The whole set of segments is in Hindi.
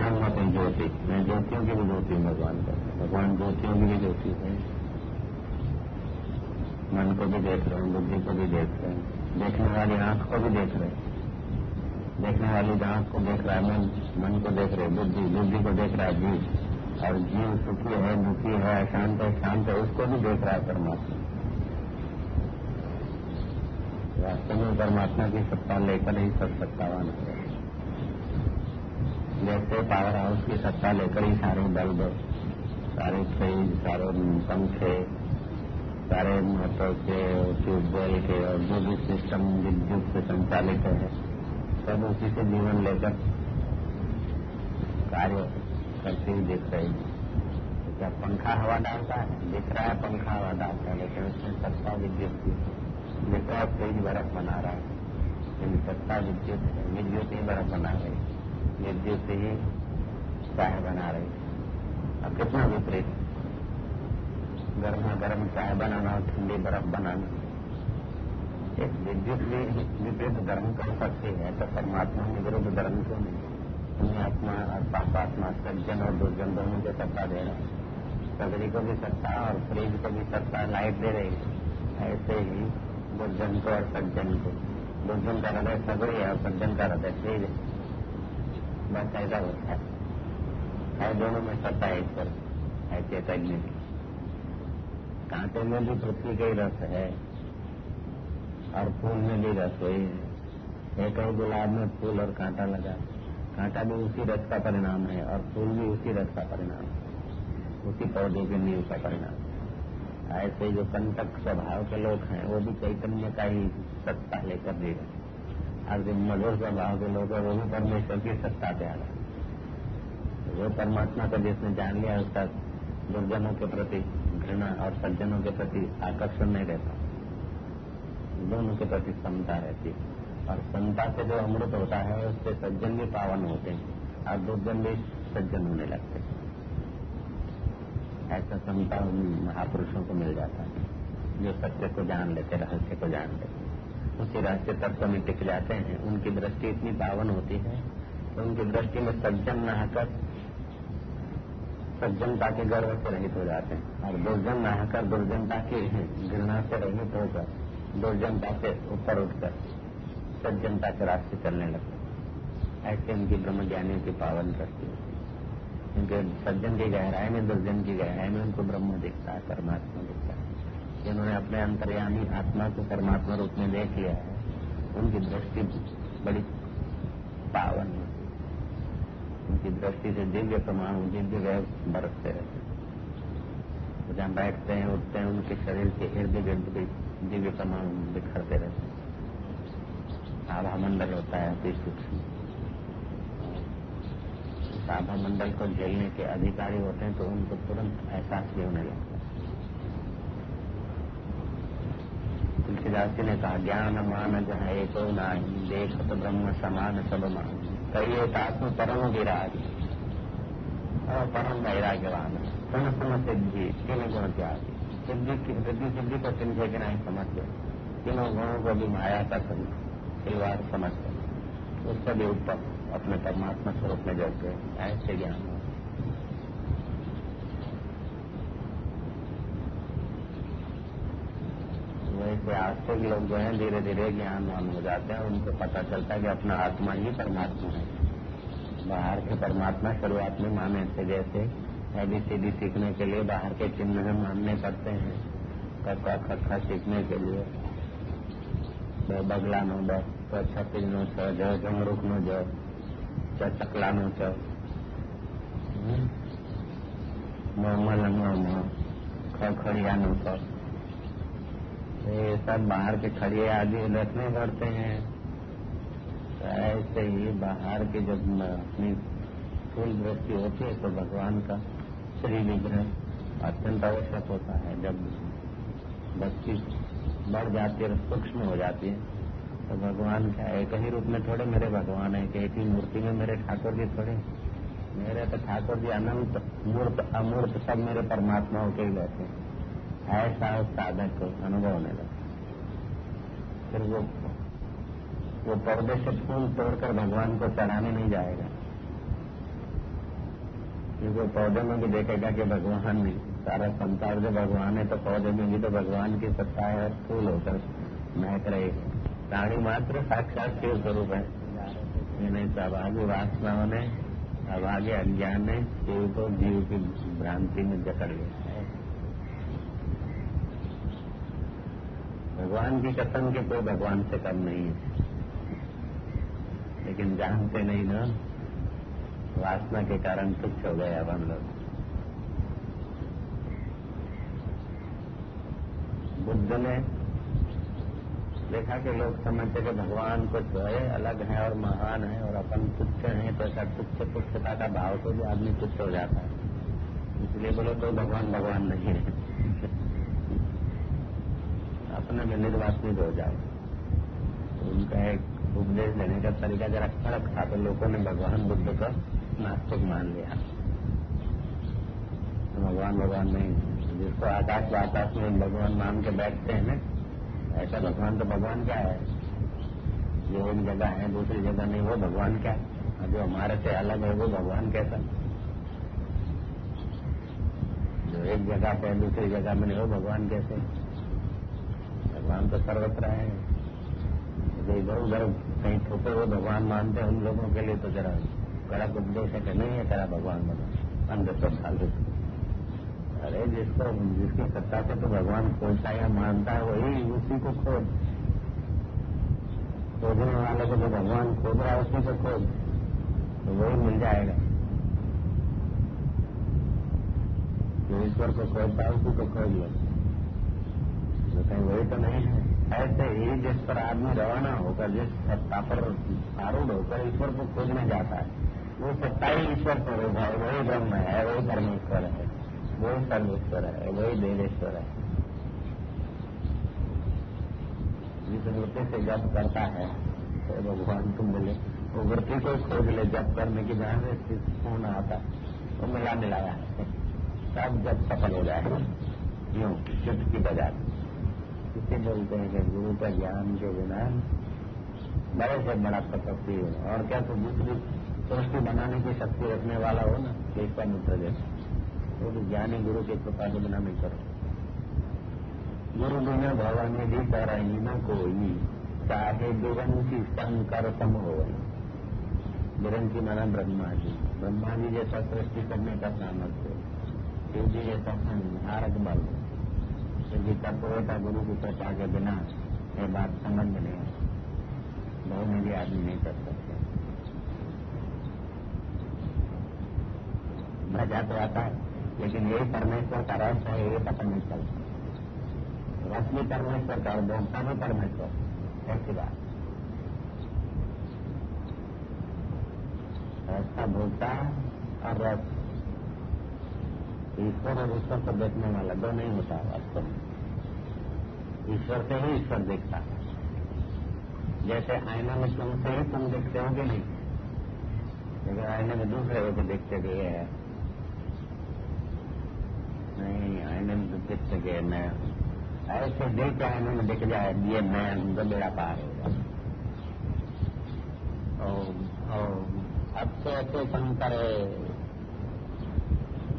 अर्थात्मक ज्योति। मैं ज्योतियों की भी ज्योति हूँ, भगवान का। भगवान ज्योतियों की भी ज्योति है। मन को भी देख रहे हैं, बुद्धि को भी देख रहे हैं। देखने वाली आँख को भी देख रहे हैं। देखने वाली आँख को देख रहा है, मन मन को देख रहे बुद्धि। बुद्धि को देख रहा है जीव। और जीव सुखी है, दुखी है, अशांत है, शांत है, उसको भी देख रहा है परमात्मा। वास्तव में परमात्मा की सत्ता लेकर ही सब सत्तावान है। जैसे पावर हाउस की सत्ता लेकर ही सारे बल्ब, सारे फ्रिज सारे पंखे, सारे मोटर के ट्यूबवेल के और जो भी सिस्टम विद्युत से संचालित है, सब उसी से जीवन लेकर कार्य करते ही दिख रही क्या पंखा हवा डालता है, दिख रहा है पंखा हवा डालता है, लेकिन उसमें सत्ता विद्युत की जितना तेज बर्फ़ बना रहा है, लेकिन सत्ता विद्युत है, विद्युत ही बर्फ़ बना रही विद्युत ही चाय बना रही अब कितना विपरीत? गर्मा गर्म चाय बनाना और ठंडी बर्फ़ बनाना। एक विद्युत विपरीत धर्म कर सकती है? तो परमात्मा में विरुद्ध धर्म क्यों नहीं? आत्मा और पापात्मा सज्जन और दुर्जन दोनों को सत्ता दे रहा सगरी को भी सत्ता और फ्रिज को भी सत्ता लाइट दे रही है। ऐसे ही दुर्जन को और सज्जन को। दुर्जन का हृदय सगड़ी है और सज्जन का हृदय तेज है। बस ऐसा होता है है दोनों में सत्ता है ईश्वर है चैतन्य कांटे में भी पृथ्वी का ही रस है और फूल में भी रस वही है एक और गुलाब में फूल और कांटा लगा कांटा भी उसी रस का परिणाम है और फूल भी उसी रस का परिणाम है उसी पौधे के नील का परिणाम ऐसे जो कंटक स्वभाव के लोग हैं, वो भी चैतन्य का ही सत्ता लेकर दे रहे और जो मधुर स्वभाव के लोग हैं, वो भी परमेश्वर की सत्ता पे आ वो परमात्मा को जिसने जान लिया, उसका दुर्जनों के प्रति घृणा और सज्जनों के प्रति आकर्षण नहीं रहता। दोनों के प्रति समता रहती और समता से जो अमृत होता है, उससे सज्जन भी पावन होते हैं और दुर्जन भी सज्जन होने लगते हैं। ऐसा समता उन महापुरुषों को मिल जाता है, जो सत्य को जान लेते, रहस्य को जान लेते। उसी रास्ते तत्व में टिक जाते हैं। उनकी दृष्टि इतनी पावन होती है कि उनकी दृष्टि में सज्जन नहाकर सज्जनता के गर्व से रहित हो जाते हैं। और दुर्जन नहाकर दुर्जनता की घृणा से रहित होकर, दुर्जनता से ऊपर उठकर, सज्जनता के रास्ते चलने लगते ऐसे उनकी ब्रह्म ज्ञानियों की पावन दृष्टि है। उनके सज्जन की गहराई में, दुर्जन की गहराई में उनको ब्रह्म दिखता है, परमात्मा दिखता जिन्होंने अपने अंतर्यामी आत्मा को परमात्मा रूप में देख लिया है, उनकी दृष्टि बड़ी पावन है। उनकी दृष्टि से दिव्य प्रमाण, दिव्य वह बरसते रहते हैं। जहाँ बैठते हैं, उठते हैं, उनके शरीर के इर्द गिर्द भी दिव्य प्रमाण बिखरते रहते हैं। आभा मंडल होता है, अति सूक्ष्म। साधा मंडल को झेलने के अधिकारी होते हैं तो उनको तुरंत एहसास भी होने लगता है तुलसीदास जी ने कहा, ज्ञान मान जहाँ एक नाही। देख तो ब्रह्म समान सब मान। कहिए आत्म परम विराज और परम वैराग्यवान। सम सम सिद्धि? तीन गुण त्याग सिद्धि की वृद्धि सिद्धि को चिन्हे के नहीं समझ गए तीनों गुणों को भी माया का खिलवाड़ समझ गए उससे भी ऊपर अपने परमात्मा स्वरूप में जग गए ऐसे ज्ञान। वैसे आस्तिक लोग जो हैं धीरे धीरे ज्ञानवान हो जाते हैं उनको पता चलता है कि अपना आत्मा ही परमात्मा है बाहर के परमात्मा शुरुआत में माने थे जैसे एबीसीडी सीखने के लिए बाहर के चिन्ह मानने पड़ते हैं कक्का खक्का सीखने के लिए बगला नो ब छत्तीस नो छ जमरुख नो ज ચકલાનું છે मलंगों खड़ियानों पर ये सब बाहर के खड़िए आदि रखने पड़ते हैं। तो ऐसे ही बाहर के जब अपनी फूल दृष्टि होती है तो भगवान का श्री विग्रह अत्यंत आवश्यक होता है। जब बच्ची बढ़ जाती है सूक्ष्म हो जाती है तो भगवान क्या एक ही रूप में थोड़े मेरे भगवान है, एक ही मूर्ति में मेरे ठाकुर जी थोड़े मेरे तो ठाकुर जी अनंत मूर्त, अमूर्त सब मेरे परमात्मा होके ही बैठे ऐसा उस साधक को अनुभव होने लगा। फिर वो वो पर्दे से फूल तोड़कर भगवान को चढ़ाने नहीं जाएगा। वो पौधे में भी देखेगा कि भगवान नहीं। सारा संसार जो भगवान है तो पौधे में भी तो भगवान की सत्ता है फूल होकर महक रहे। प्राणी मात्र साक्षात शिव स्वरूप है। नहीं सहभागी वासनाओं ने अभागे अज्ञान ने, शिव को जीव की भ्रांति में जकड़ लिया है भगवान की कसम के कोई भगवान से कम नहीं है। लेकिन जानते नहीं ना, वासना के कारण तुच्छ हो गए अब हम लोग। बुद्ध ने देखा कि लोग समझते कि भगवान कुछ है, अलग है और महान है और अपन तुच्छ हैं तो ऐसा तुच्छ तुच्छता का भाव तो भी आदमी तुच्छ हो जाता है। इसलिए बोलो तो भगवान भगवान नहीं है। अपने में निर्वासित हो जाओ उनका एक उपदेश देने का तरीका जरा कड़क था तो लोगों ने भगवान बुद्ध का नास्तिक मान लिया। तो भगवान भगवान नहीं, जिसको आकाश बाताश में भगवान मान के बैठते हैं, ऐसा भगवान तो भगवान क्या है। जो एक जगह है, दूसरी जगह नहीं, वो भगवान क्या है। जो हमारे से अलग है, वो भगवान कैसा जो एक जगह पे दूसरी जगह में नहीं, वो भगवान कैसे भगवान तो सर्वत्र है। जो इधर उधर कहीं ठोके वो भगवान मानते हैं उन लोगों के लिए तो जरा कड़क उपदेश है कि नहीं है तेरा भगवान भगवान अंदर तो सालू अरे, जिसको, जिसकी सत्ता से तो भगवान खोजता या मानता है, वही उसी को खोज। खोजने वाले को जो भगवान खोज रहा है, उसी को खोज। तो वही मिल जाएगा। जो ईश्वर को खोजता है, उसी को खोज लो। तो कहीं वही तो नहीं है। ऐसे ही जिस पर आदमी रवाना होकर, जिस सत्ता पर आरूढ़ होकर ईश्वर को खोजने जाता है, वो सत्ता ही ईश्वर स्वरूप है वही ब्रह्म है, वही परमेश्वर है, वही सर्वेश्वर है, वही देवेश्वर है। जिस वृत्ति से जब करता है तो भगवान तुम बोले वो वृत्ति को खोज ले जब करने की जहाँ से होना आता वो मिला मिलाया है। सब जब सफल हो जाए, यूँ चित्त की बजाय। इसे बोलते हैं कि गुरु का ज्ञान के बिना बड़े से बड़ा तपस्वी हो। और क्या तो दूसरी सृष्टि बनाने की शक्ति रखने वाला हो ना एक मित्र जैसे वो भी ज्ञानी गुरु की कृपा के बिना नहीं करो। गुरु बिना भवानी भी कराई न कोई, चाहे की शंकर सम हो। की माना ब्रह्मा जी ब्रह्मा जी जैसा सृष्टि करने का सामर्थ्य शिव जी जैसा संहारक बल गीता पोता गुरु की कृपा के बिना ये बात समझ में नहीं बहुत भी आदमी नहीं कर सकते। भजा तो आता है, लेकिन यही परमेश्वर का रस है ये पता नहीं चलता रस भी परमेश्वर का और उपभोक्ता भी परमेश्वर, ऐसी बात। रस का भोक्ता और रस ईश्वर और ईश्वर को देखने वाला दो नहीं होता वास्तव में। ईश्वर से ही ईश्वर देखता है। जैसे आईना में तुम से ही तुम देखते हो कि नहीं। लेकिन आईने में दूसरे हो तो देखते गए है। नहीं, आईने में तो दिख सके मैं ऐसे देख के आईने में देख जाए, ये मैं उनका बेड़ा पार होगा। अब अच्छे अच्छे शंकरे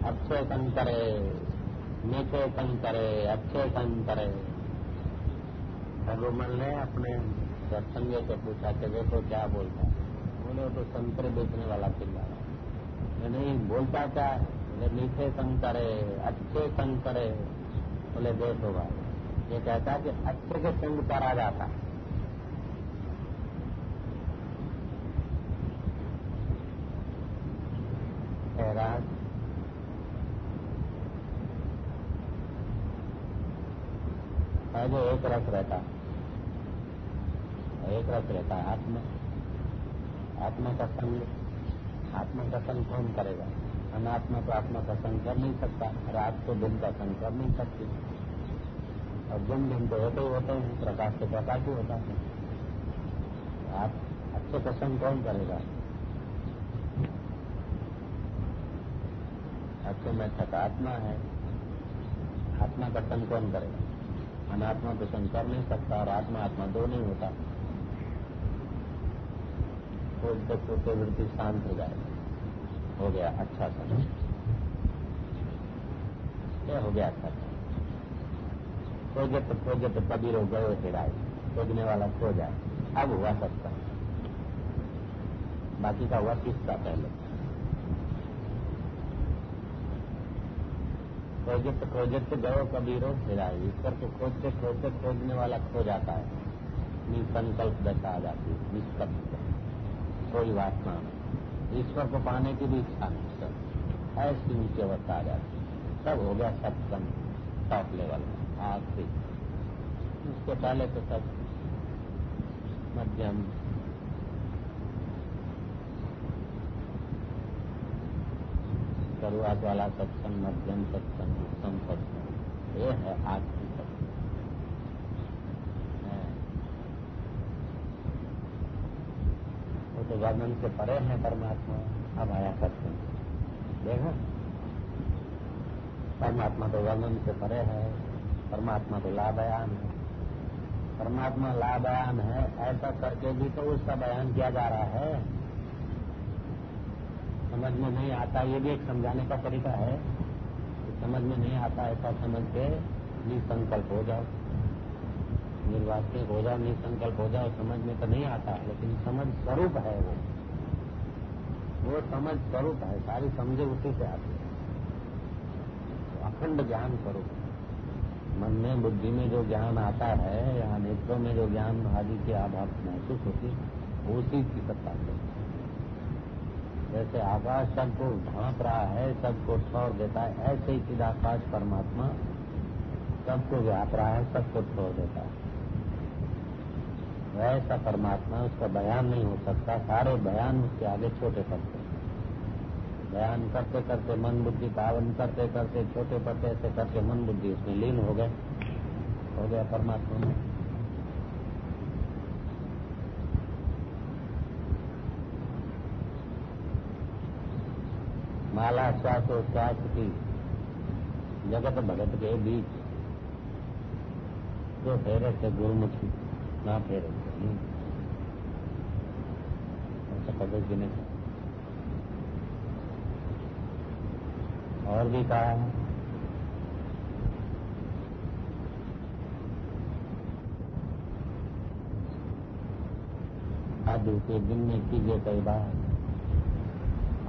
अच्छे शंकरे मीठे करे अच्छे करे रघुमल ने अपने सत्संग से पूछा कि देखो क्या बोलता है। बोले तो संतरे बेचने वाला चिल्ला नहीं, बोलता क्या बोले, मीठे संकरे अच्छे संकरे बोले, देखो भाई, ये कहता कि अच्छे के संग पर आ जाता राज है जो एक रस रहता एक रस रहता है आत्मा। आत्मा का संग, आत्मा का संग कौन करेगा? अनात्मा तो आत्मा का संग कर नहीं सकता, रात को दिन का संग कर नहीं सकती। और दिन दिन तो होते ही होते हैं, प्रकाश तो प्रकाश ही होता है। आप अच्छे का संग कौन करेगा? अच्छे में थका आत्मा है, आत्मा का संग कौन करेगा? अनात्मा संग कर नहीं सकता, और आत्मा आत्मा दो नहीं होता। तो सोचते वृत्ति शांत हो जाए। हो गया अच्छा समय। ये हो गया था खोजे तो खोजे तो कबीरो गयो हिराए खोजने वाला खो जाए। अब हुआ सकता बाकी का हुआ किसका पहले? खोजत खोजत गयो कबीरो हिराए ईश्वर को खोजते खोजते, खोजने वाला खो जाता है। निसंकल्प दशा आ जाती है निष्कल्प कोई वासना नहीं ईश्वर को पाने की भी इच्छा नहीं, सर। ऐसी नीचे अवस्था आ जाती सब हो गया सत्संग टॉप लेवल आज से उसके पहले तो सब मध्यम शुरुआत वाला सत्संग मध्यम सत्संग उत्तम सत्संग ये है आज की सत्संग वो तो वर्णन से परे है परमात्मा। अब आया सत्संग देखो। परमात्मा तो वर्णन से परे है। परमात्मा तो लाभयान है। परमात्मा लाभयान है। ऐसा करके भी तो उसका बयान किया जा रहा है। समझ में नहीं आता, ये भी एक समझाने का तरीका है कि समझ में नहीं आता ऐसा समझ के निसंकल्प हो जाओ। निर्वाचित हो जाओ, निसंकल्प हो जाओ, समझ में तो नहीं आता, लेकिन समझ स्वरूप है वो। वो समझ स्वरूप है, सारी समझे उसी से आती है। तो अखंड ज्ञान स्वरूप। मन में, बुद्धि में जो ज्ञान आता है, या नेत्रों में जो ज्ञान आदि की अभाव महसूस होती है, उसी की सत्ता से जैसे आकाश सबको ढांप रहा है, सबको छोड़ देता है, ऐसे ही चिदाकाश परमात्मा सबको व्याप रहा है, सबको छोड़ देता है। वैसा परमात्मा, उसका बयान नहीं हो सकता, सारे बयान उसके आगे छोटे पड़ते बयान करते करते मन बुद्धि पावन करते करते छोटे पड़ते, ऐसे करके मन बुद्धि उसमें लीन हो गए, हो गया परमात्मा में। माला श्वास श्वास की जगत भगत के बीच। जो फेरे थे गुरुमुखी, ना थे ऐसा कबीर जी ने और भी कहा है। के दिन में कीजिए कई बार।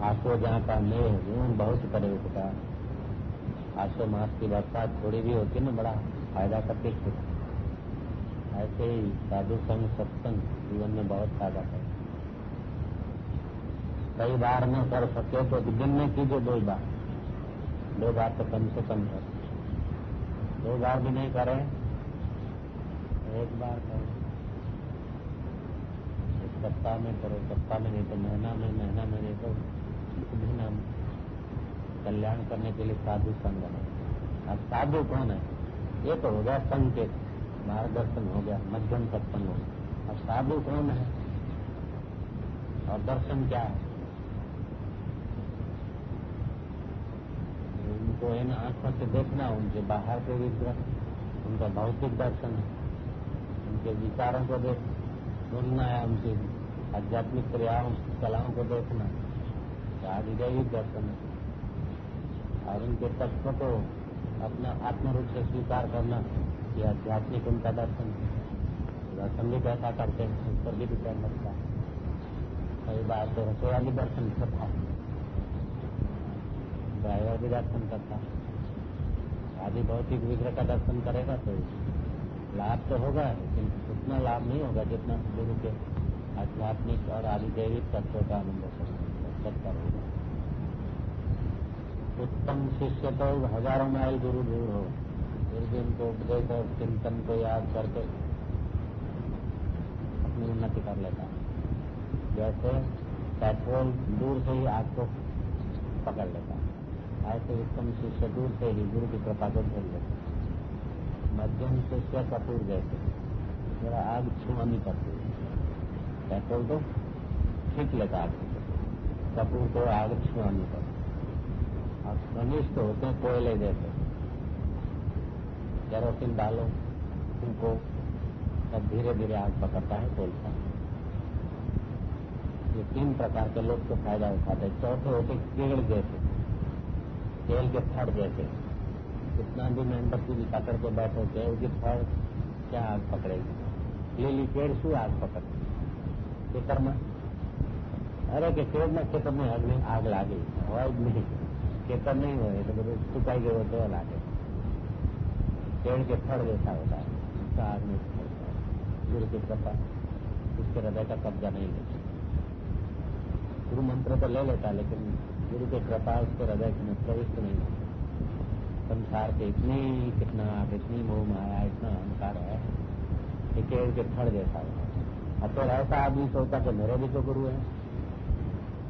आशो जहाँ का मेह ऋण बहुत करे उपकार आशो मास की बरसात थोड़ी भी होती है ना, बड़ा फ़ायदा करते थे ऐसे ही साधु संग, सत्संग जीवन में बहुत फ़ायदा करे कई बार न कर सके तो दिन में कीजिए दो बार। दो बार तो कम से कम कर। दो बार भी नहीं करें, एक बार करें। सप्ताह में करो, सप्ताह में नहीं तो महीना में महीना में नहीं तो महीना में कल्याण करने के लिए साधु संग बने। अब साधु कौन है? ये तो हो गया संकेत। मार्गदर्शन हो गया, मध्यम सत्संग हो गया। अब साधु कौन है? और दर्शन क्या है? उनको इन आँखों से देखना, उनके बाहर के विग्रह उनका भौतिक दर्शन है। उनके विचारों को देख, सुनना है, उनकी आध्यात्मिक क्रियाओं, कलाओं को देखना आदि दैविक दर्शन और उनके तत्व को अपना आत्म रूप से स्वीकार करना, ये आध्यात्मिक उनका दर्शन दर्शन भी कैसा करते हैं, उस पर भी डिपेंड लगता है। कई बार तो रसोई भी दर्शन करता है। ड्राइवर भी दर्शन करता है। आदि भौतिक विग्रह का दर्शन करेगा तो लाभ तो होगा, लेकिन उतना लाभ नहीं होगा जितना गुरु के आध्यात्मिक और आदिदेविक तत्व का अनुभव सकता होगा उत्तम शिष्य तो हज़ारों माइल गुरु दूर हो। फिर भी उनको उपदेश और चिंतन को याद करके अपनी उन्नति कर लेता। है जैसे पेट्रोल दूर से ही आग को पकड़ लेता। है ऐसे उत्तम शिष्य दूर से ही गुरु की कृपा को झेल लेते। मध्यम शिष्य कपूर जैसे। मेरा आग छुआ नहीं करती पेट्रोल तो ठीक लेता आग कपूर आगच्छामी पर और घनिष्ठ होते हैं, कोयले जैसे केरोसिन डालो उनको तब धीरे धीरे आग पकड़ता है कोलता है। ये तीन प्रकार के लोग को फ़ायदा उठाते हैं। चौथे होते केड़ जैसे, तेल के फड़ जैसे। कितना भी चीज़ पकड़ के बैठो तेल के फड़ क्या आग पकड़ेगी? लिली पेड़ से आग पकड़ती ये અરે કે કેળના ખેતરમાં આગને આગ લાગે હોય જ નહીં ખેતર નહીં હોય એટલે બધું સુકાઈ ગયો તો લાગે पेड़ के फड़ जैसा होता है उसका आग नहीं पकड़ता गुरु की कृपा उसके हृदय का कब्जा नहीं लेता गुरु मंत्र तो ले लेता लेकिन गुरु की कृपा उसके हृदय में प्रविष्ट नहीं होती संसार के इतनी कितना इतनी मोह माया इतना अहंकार है कि पेड़ के फड़ जैसा होता है अब तो ऐसा आदमी सोचता कि मेरे भी तो गुरु है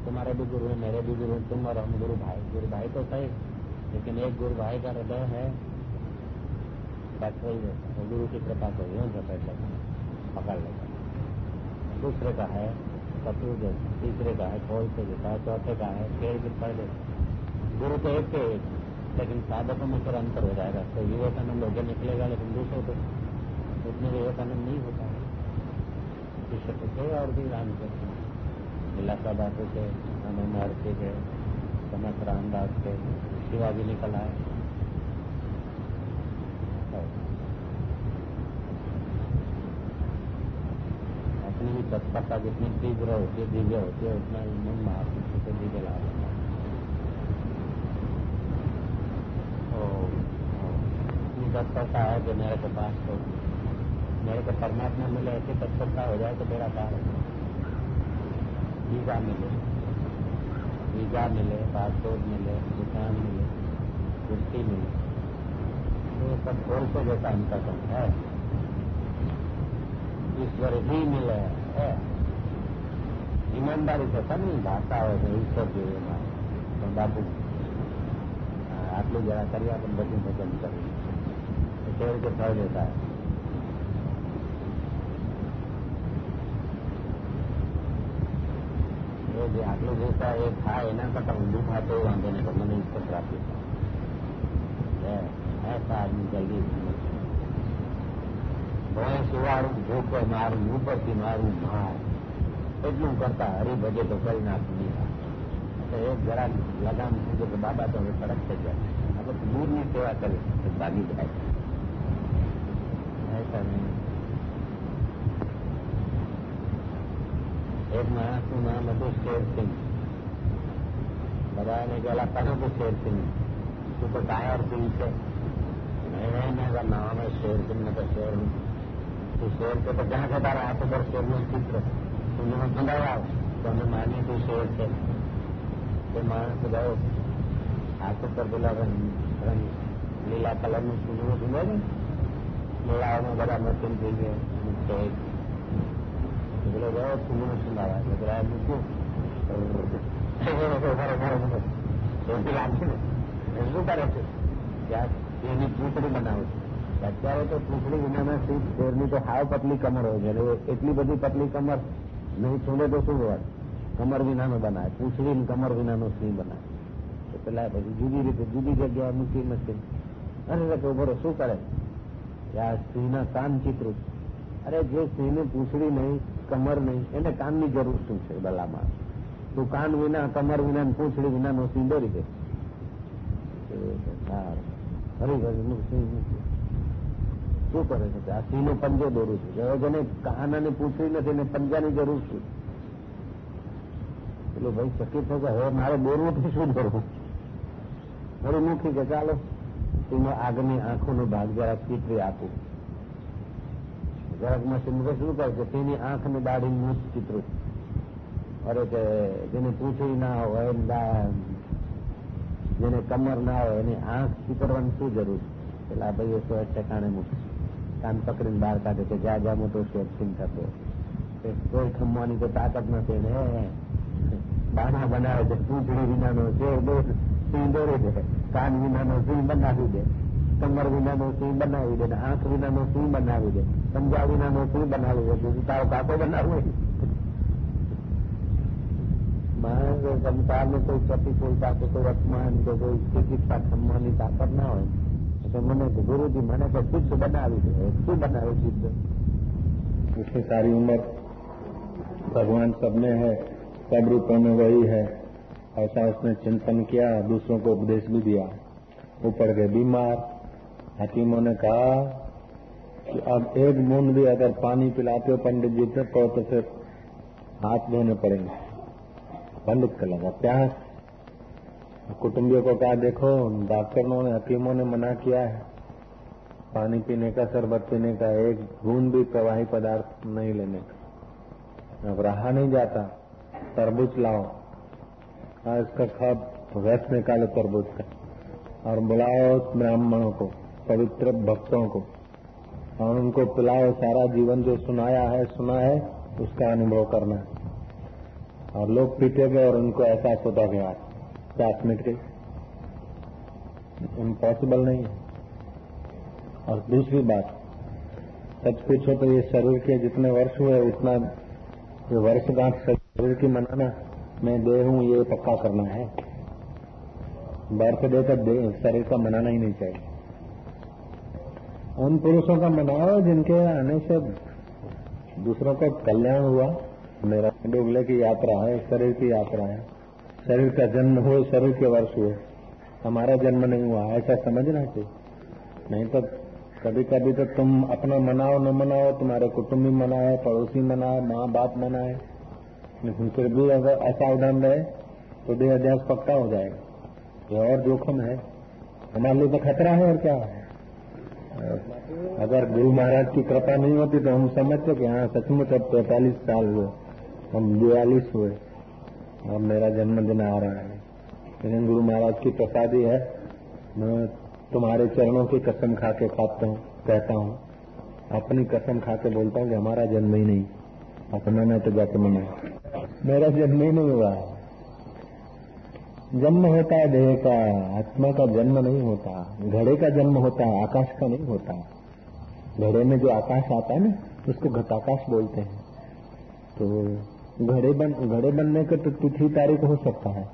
तुम्हारे भी गुरु है, मेरे भी गुरु है, तुम और हम गुरु भाई। गुरु भाई तो सही, लेकिन एक गुरु भाई का हृदय है बैठ रही है। गुरु की कृपा को यूँ झपेट लेगा पकड़ लेगा दूसरे का है, शत्रु जैसा तीसरे का है, खोल से जैसा चौथे का है, पेड़ की फड़ जैसा गुरु तो एक के एक लेकिन साधकों में फिर अंतर हो जाएगा। तो विवेकानंद होकर निकलेगा, लेकिन दूसरे को उसमें विवेकानंद नहीं होता है। शिष्य तो थे और भी राम के लीलासा बापू के आनंद आरती के समर्थ रामदास के शिवाजी निकल आए। अपनी भी तत्परता जितनी तीव्र होती है, दिव्य होती है, उतना ही मन महापुरुष से दिव्य लाभ होता है। तत्परता है जो मेरे के पास तो मेरे को परमात्मा मिले, ऐसी तत्परता हो जाए तो मेरा कार्य वीजा मिले वीजा मिले पासपोर्ट मिले दुकान मिले कुर्सी मिले तो सब खोल से जैसा अंतर है ईश्वर ही मिले है ईमानदारी से सब नहीं भाषा हो तो ईश्वर જોઈએ તો બાપુ આટલું જરા કર્યા પણ બધું ભજન કર્યું पेड़ के फल देता જે આટલું જોતા એ થાય એના કરતા ઊંધું થાય તો વાંધો નહીં પણ મને ઈશ્વર પ્રાપ્તિ થાય આદમી જલ્દી ભોય સુવાળું ભૂખ મારું ઉપરથી મારું માર એટલું કરતા હરિભજે તો કરી નાખું નહીં થાય એક જરા લગામ થયું કે બાબા તો હવે કડક થઈ જાય આપણે દૂરની સેવા કરી ભાગી જાય एक महात्मा नाम मधुशेर सिंह बताया नहीं गला कहा शेर सिंह तू तो और दिल से नहीं नहीं मैं अगर नाम है शेर सिंह मैं तो शेर हूँ। तू शेर से तो जहाँ कहता रहा तो उधर शेर में चित्र रहे। तुमने हम सुनाया तो हमें मानिए तू शेर तो से तो मान तो गए हाथों पर दिला रंग रंग लीला कलर में सुनो सुनो लीलाओं में बड़ा मशीन दी है મેળાઓમાં બધા મશીન થઈ ગયા મુક્ત એટલે ગયો સુમણ સુનાવા એટલે આ મૂક્યું સૌથી લાગશે ને શું કરે છે ત્યાં એની પૂંછડી બનાવે છે અત્યારે તો પૂંછડી વિનાના સીટ શેરની તો હાવ પતલી કમર હોય છે એટલે એટલી બધી પતલી કમર નહીં છોડે તો શું હોય કમર વિનાનો બનાવે પૂંછડી કમર વિનાનો સિંહ બનાવે તો પેલા પછી જુદી રીતે જુદી જગ્યાએ મૂકી મશીન અને ઉભરો શું કરે આ સિંહના કાન ચિત્રું અરે જે સિંહને પૂંછડી નહીં કમર નહીં. એને કાનની જરૂર શું છે બલામાં તું કાન વિના, કમર વિના પૂંછડી વિનાનો સિંહ ડરી દે શું કરે છે? આ સિંહનો પંજો દોરું છું. હવે કાન અને પૂંછડી નથી ને પંજાની જરૂર શું? એટલે ભાઈ ચકિત થશે હવે મારે દોરવું થી શું દોરવું? હવે મૂકી કે ચાલો. તેમાં આગની આંખોનો ભાગ જરા ચીતરી આપું. જરાક મશીન શું કરે છે? તેની આંખને દાઢી ચિત્રું. અરે કે જેને પૂછડી ના હોય જેને કમર ના હોય, એની આંખ ચિતરવાની શું જરૂર? પેલા ભાઈએ સો ઠેકાણે મૂકશે કાન પકડીને બહાર કાઢે કે જ્યાં જ્યાં મોટો શેર સિંહ થતો. કોઈ ખમવાની તો તાકાત નથી ને બાણા બનાવે છે, પૂંછડી વિનાનો શેર સિંહ દોરી દે કાન વિનાનો સિંહ બનાવી દે. કમર વિનાનો સિંહ બનાવી દે આંખ વિનાનો સિંહ બનાવી દે. पंजाबी ना मोटी बना हुए देवताओं का तो बना हुए महाराज संसार में कोई प्रतिकूलता खोलता तो कोई अपमान तो कोई चिकित्सा सम्मानित आकर ना हो तो मैंने गुरु जी मैंने तो, तो सिद्ध बना रही है शुभ बना रही सिद्ध इसकी सारी उम्र भगवान सब में है, सब रूपों में वही है। ऐसा उसने चिंतन किया, दूसरों को उपदेश भी दिया। ऊपर के बीमार, हकीमों ने कहा कि अब एक बूंद भी अगर पानी पिलाते हो पंडित जी से तो, तो फिर हाथ धोने पड़ेंगे। पंडित का लगा प्यास कुटुंबियों को कहा देखो डॉक्टरों ने हकीमों ने मना किया है। पानी पीने का शरबत पीने का एक बूंद भी प्रवाही पदार्थ नहीं लेने का। अब रहा नहीं जाता तरबूज लाओ। और इसका खब रस निकालो तरबूज का और बुलाओ ब्राह्मणों को पवित्र भक्तों को। और उनको पिलाओ, सारा जीवन जो सुनाया है, सुना है, उसका अनुभव करना। है और लोग पीते गए और उनको एहसास होता गया। प्यास मिट गई इम्पॉसिबल नहीं है। और दूसरी बात, सच पूछो तो ये शरीर के जितने वर्ष हुए, उतना ये वर्षगांठ शरीर की मनाना, मैं दे हूँ, ये पक्का करना है। बर्थडे का शरीर का मनाना ही नहीं चाहिए। उन पुरुषों का मनाओ जिनके आने से दूसरों को कल्याण हुआ। मेरा डोगले की यात्रा है, शरीर की यात्रा है। शरीर का जन्म हुए, शरीर के वर्ष हुए। हमारा जन्म नहीं हुआ, ऐसा समझना चाहिए नहीं तो कभी कभी तो तुम अपना मनाओ, न मनाओ, तुम्हारे कुटुम्बी मनाए, पड़ोसी मनाए माँ बाप मनाए। लेकिन फिर भी अगर असावधान रहे तो देह अध्यास पक्का हो जाएगा। ये और जोखम है। हमारे लिए तो खतरा है और क्या है? अगर गुरु महाराज की कृपा नहीं होती तो हम समझते कि हाँ सचमुच अब पैंतालीस साल हुए। हम बयालीस हुए। और मेरा जन्मदिन आ रहा है। लेकिन गुरु महाराज की प्रसादी है। मैं तुम्हारे चरणों की कसम खा के खाता हूँ कहता हूँ। अपनी कसम खा के बोलता हूँ कि हमारा जन्म ही नहीं। अपना न तो जाके मना मेरा जन्म ही नहीं हुआ। जन्म होता है, देह का, आत्मा का जन्म नहीं होता, घड़े का जन्म होता है, आकाश का नहीं होता। घड़े में जो आकाश आता है ना, उसको घटाकाश बोलते हैं। तो घड़े बन, घड़े बनने का तो तिथि तारीख हो सकता है,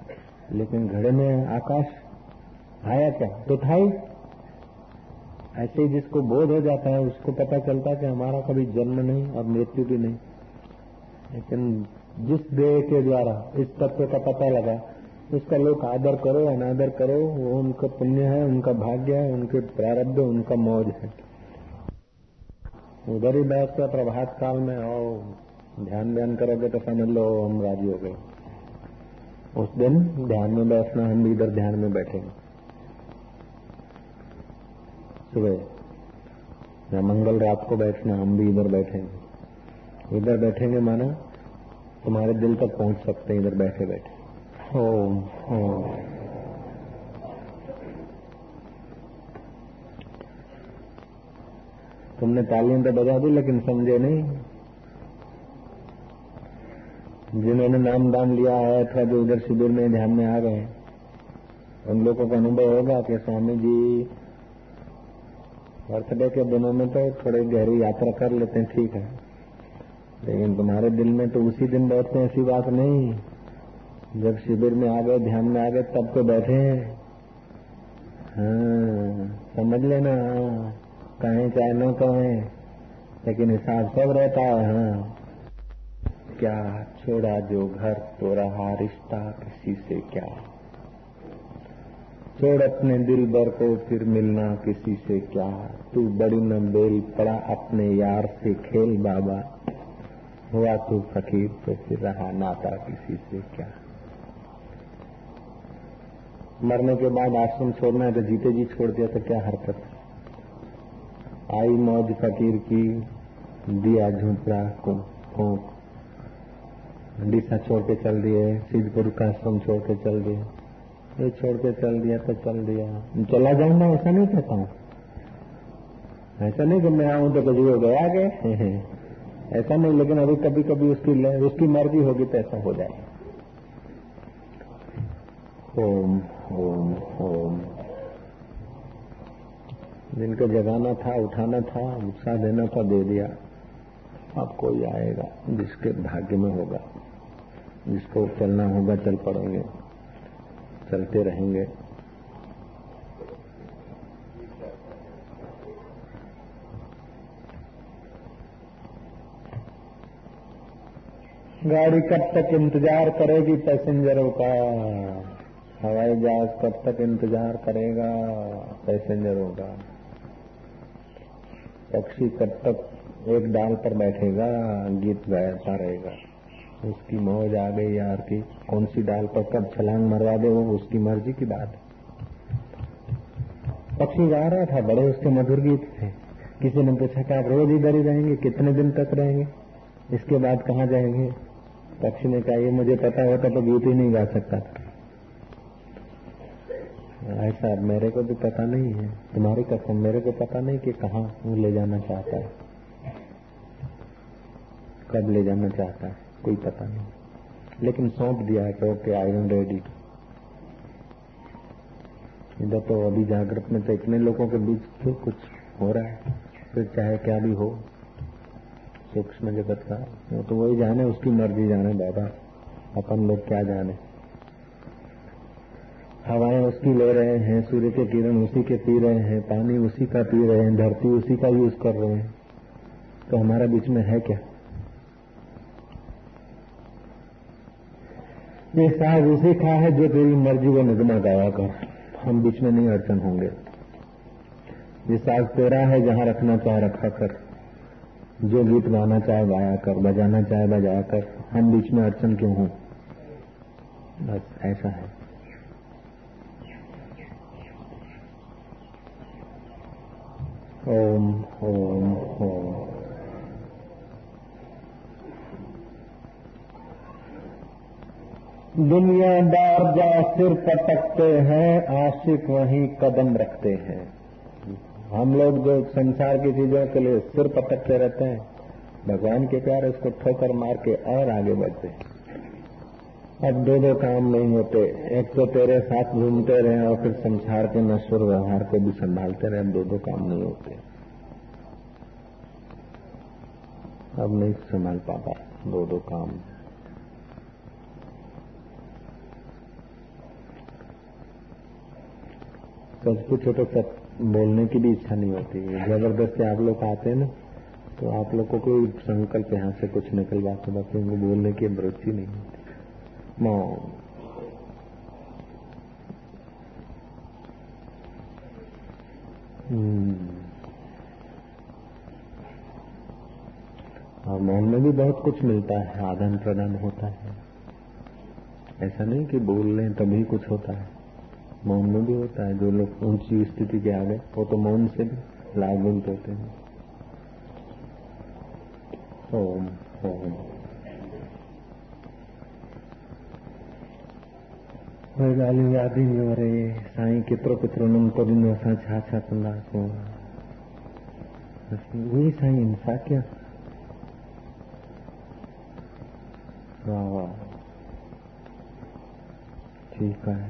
लेकिन घड़े में आकाश आया क्या? तो था ही। ऐसे जिसको बोध हो जाता है, उसको पता चलता है कि हमारा कभी जन्म नहीं और मृत्यु भी नहीं। लेकिन जिस देह के द्वारा, इस तत्व का पता लगा उसका लोग आदर करो, अनादर करो, वो उनका पुण्य है, उनका भाग्य है, उनके प्रारब्ध, उनका मौज है। उधर ही बैठ प्रभात काल में, आओ, ध्यान ध्यान करोगे तो समझ लो, हम राज़ी हो गए। उस दिन ध्यान में बैठना, हम भी इधर ध्यान में बैठेंगे। सुबह, या मंगल रात को बैठना, हम भी इधर बैठेंगे। इधर बैठेंगे माना, तुम्हारे दिल तक पहुँच सकते हैं, इधर बैठे बैठे। तुमने तालियाँ तो बजा दी, लेकिन समझे नहीं। जिन्होंने नाम दान लिया है, अथवा जो इधर शिविर में ध्यान में आ गए उन लोगों का अनुभव होगा कि स्वामी जी, बर्थडे के दिनों में तो थोड़ी गहरी यात्रा कर लेते हैं, ठीक है। लेकिन तुम्हारे दिल में तो उसी दिन बैठते ऐसी बात नहीं। जब शिविर में आ गए, ध्यान में आ गए, तब तो बैठे हैं। हाँ समझ लेना हाँ कहें चाहे न कहें, लेकिन हिसाब सब रहता है हाँ। क्या छोड़ा जो घर तो रहा रिश्ता, किसी से क्या? छोड़ अपने दिल भर को, फिर मिलना किसी से क्या? तू बड़ी न बेल पड़ा अपने यार से खेल, बाबा। हुआ तू फकीर तो फिर रहा नाता किसी से क्या? मरने के बाद आश्रम छोड़ना है तो जीते जी छोड़ दिया तो क्या हरकत? आई मौज फकीर की, दिया झूपड़ा को फूक डीसा छोड़ के चल दिए, सिद्धपुर का आश्रम छोड़ के चल दिए। ये छोड़ के चल दिया तो चल दिया। चला जाऊँगा ऐसा नहीं कहता हूँ। ऐसा नहीं कि मैं आऊँ तो कभी वो गया गए ऐसा नहीं, लेकिन अभी कभी कभी उसकी उसकी मर्ज़ी होगी तो ऐसा हो जाए ओम ओम ओम। जिनको जगाना था, उठाना था, उत्साह देना था, दे दिया। अब कोई आएगा, जिसके भाग्य में होगा, जिसको चलना होगा, चल पड़ेंगे, चलते रहेंगे। गाड़ी कब तक इंतज़ार करेगी पैसेंजरों का? हवाई जहाज़ कब तक इंतज़ार करेगा? पैसेंजरों का पक्षी कब तक एक डाल पर बैठेगा? गीत गाता रहेगा। उसकी मौज आ गई यार की। कौन सी डाल पर कब छलांग मरवा दे वो? उसकी मर्ज़ी की बात। पक्षी गा रहा था। बड़े उसके मधुर गीत थे। किसी ने पूछा कि आप रोज इधर ही रहेंगे? कितने दिन तक रहेंगे? इसके बाद कहाँ जाएँगे? पक्षी ने कहा, ये मुझे पता होता तो गीत ही नहीं गा सकता था। ऐसा मेरे को भी पता नहीं है। तुम्हारी कसम, मेरे को पता नहीं कि कहाँ वो ले जाना चाहता है। कब ले जाना चाहता है, कोई पता नहीं। लेकिन सौंप दिया है कि आई एम रेडी इधर तो अभी जागृत में तो इतने लोगों के बीच फिर कुछ हो रहा है? फिर चाहे क्या भी हो सूक्ष्म जगत का, वो तो वही जाने, उसकी मर्ज़ी जाने, बाबा। अपन लोग क्या जाने? हवाएँ उसकी ले रहे हैं, सूर्य के किरण उसी के पी रहे हैं, पानी उसी का पी रहे हैं, धरती उसी का यूज़ कर रहे हैं। तो हमारा बीच में है क्या? ये साग उसी खा है जो तेरी मर्ज़ी को निगमा गाया कर। हम बीच में नहीं अड़चन होंगे। ये साग तेरा है जहाँ रखना चाहे रखा कर। जो गीत गाना चाहे गाया कर, बजाना चाहे बजाया कर। हम बीच में अड़चन क्यों हो? बस ऐसा है। ओम ओम ओम दुनियादार जहाँ सिर पटकते हैं, आशिक वहीं कदम रखते हैं। हम लोग जो संसार की चीज़ों के लिए सिर पटकते रहते हैं, भगवान के प्यार उसको ठोकर मार के और आगे बढ़ते अब दो दो काम नहीं होते। एक तो तेरे साथ घूमते रहे और फिर संसार के नश्वर व्यवहार को भी संभालते रहे दो दो काम नहीं होते। अब नहीं संभाल पाता दो दो काम। सच पूछो तो सब बोलने की भी इच्छा नहीं होती। ज़बरदस्ती आप लोग आते हैं ना तो आप लोग को कोई संकल्प यहाँ से कुछ निकलवा के बस उनको बोलने की रुचि नहीं होती। मौन और मौन में भी बहुत कुछ मिलता है, आदान प्रदान होता है। ऐसा नहीं कि बोल लें तभी कुछ होता है। मौन में भी होता है, जो लोग ऊँची स्थिति के आ गए वो तो मौन से भी लाभुत होते हैं। ओम ओम। ॻाल्हियूं यादि ईंदियूं वरे साईं केतिरो केतिरो नमतो ॾिनो असां छा छा उहे साईं छा कयां वाह वाह ठीकु आहे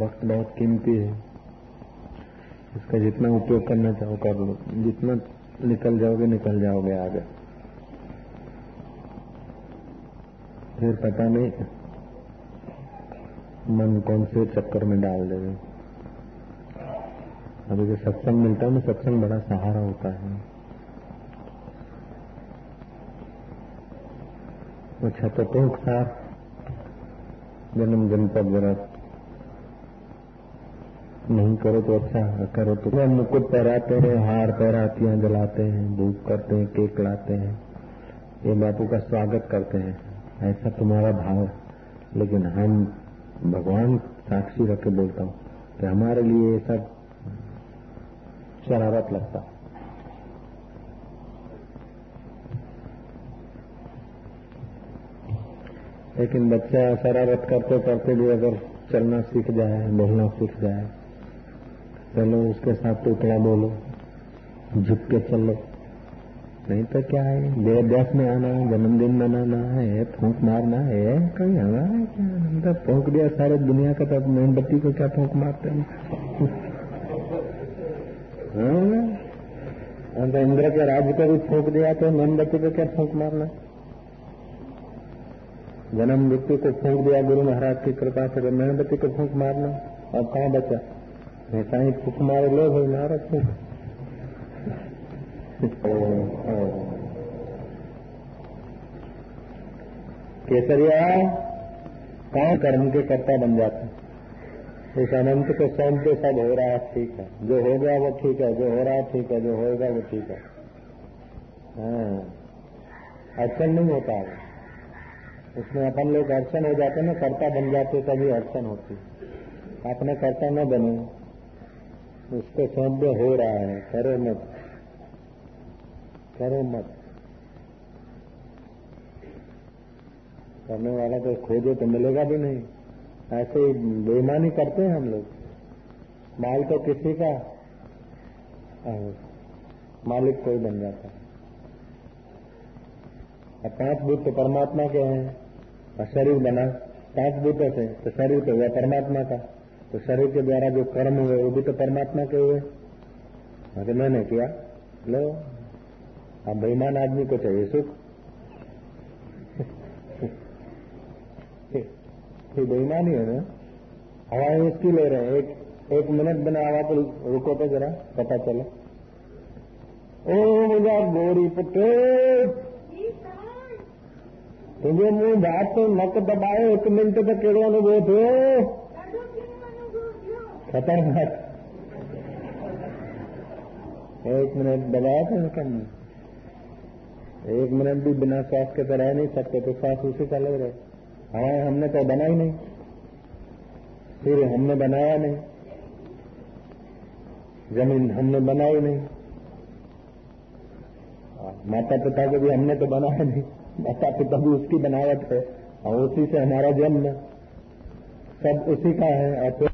वक्त बहुत कीमती है इसका जितना उपयोग करना चाहो जितना निकल जाओगे निकल जाओगे आगे फिर पता नहीं मन कौन से चक्कर में डाल देवे अभी जो सत्संग मिलता है ना सत्संग बड़ा सहारा होता है। अच्छा तो टोक सार जन्म जनपद व्रत नहीं करो तो अच्छा करो तो वह मुकुट पहराते हैं, हार पहरातियाँ जलाते हैं धूप करते हैं, केक लाते हैं। ये बापू का स्वागत करते हैं। ऐसा तुम्हारा भाव लेकिन हम भगवान साक्षी रख के बोलता हूँ कि हमारे लिए ये सब शरारत लगता लेकिन बच्चा शरारत करते करते भी अगर चलना सीख जाए, बोलना सीख जाए चलो उसके साथ तो उतरा बोलो, झुक के चलो। नहीं तो क्या है? देवदास में आना है जन्मदिन मनाना है, फूंक मारना है, कहीं हमारा है क्या? तो फूंक दिया सारे दुनिया का तो मोमबत्ती को क्या फूंक मारते हैं? हाँ? तो इंद्र के राज्य को भी फूंक दिया तो मोमबत्ती को क्या फूंक मारना? जन्म मृत्यु को फूंक दिया गुरु महाराज की कृपा से मोमबत्ती को फूंक मारना। और कहाँ बचा? ऐसा ही फूक मारे लोग मारा फूक केसरिया कहाँ कर्म के कर्ता बन जाते इस अनंत को सौंप के सब हो रहा है, ठीक है। जो हो गया वो ठीक है, जो हो रहा है, ठीक है। जो होगा वो ठीक है। हाँ। अड़चन नहीं होता है। उसमें अपन लोग अड़चन हो जाते ना, कर्ता बन जाते तभी अड़चन होती अपने कर्ता न बने, उसको सौंप हो रहा है, करो मत। करो मत। करने वाला तो खोजो तो मिलेगा भी नहीं। ऐसे बेईमानी करते हैं हम लोग। माल तो किसी का मालिक कोई बन जाता है। और पाँच भूत तो परमात्मा के हैं, और शरीर बना। पाँच भूतों से तो शरीर तो हुआ परमात्मा का। तो शरीर के द्वारा जो कर्म हुए, वो भी तो परमात्मा के हुए। अगर मैंने किया। लो। अब बेईमान आदमी को चाहिए, सुख। ये बेईमानी है ना? हवाएँ उसकी ले रहे हैं। एक एक मिनट बिना हवा को रुको तो जरा, पता चले। ओ मुझा गोरी पुटे तुझे मुँह बात तो नक दबाए एक मिनट तक केड़ो अनुभव थियो खतरनाक। एक मिनट दबाया था मुँह। एक मिनट भी बिना श्वास के तो रह नहीं सकते तो श्वास उसी का ले रहे। हवाएँ हमने तो बनाई नहीं। फिर हमने बनाया नहीं। ज़मीन हमने बनाई नहीं। माता पिता को भी हमने तो बनाया नहीं। माता पिता भी उसकी बनावट है, और उसी से हमारा जन्म। सब उसी का है, और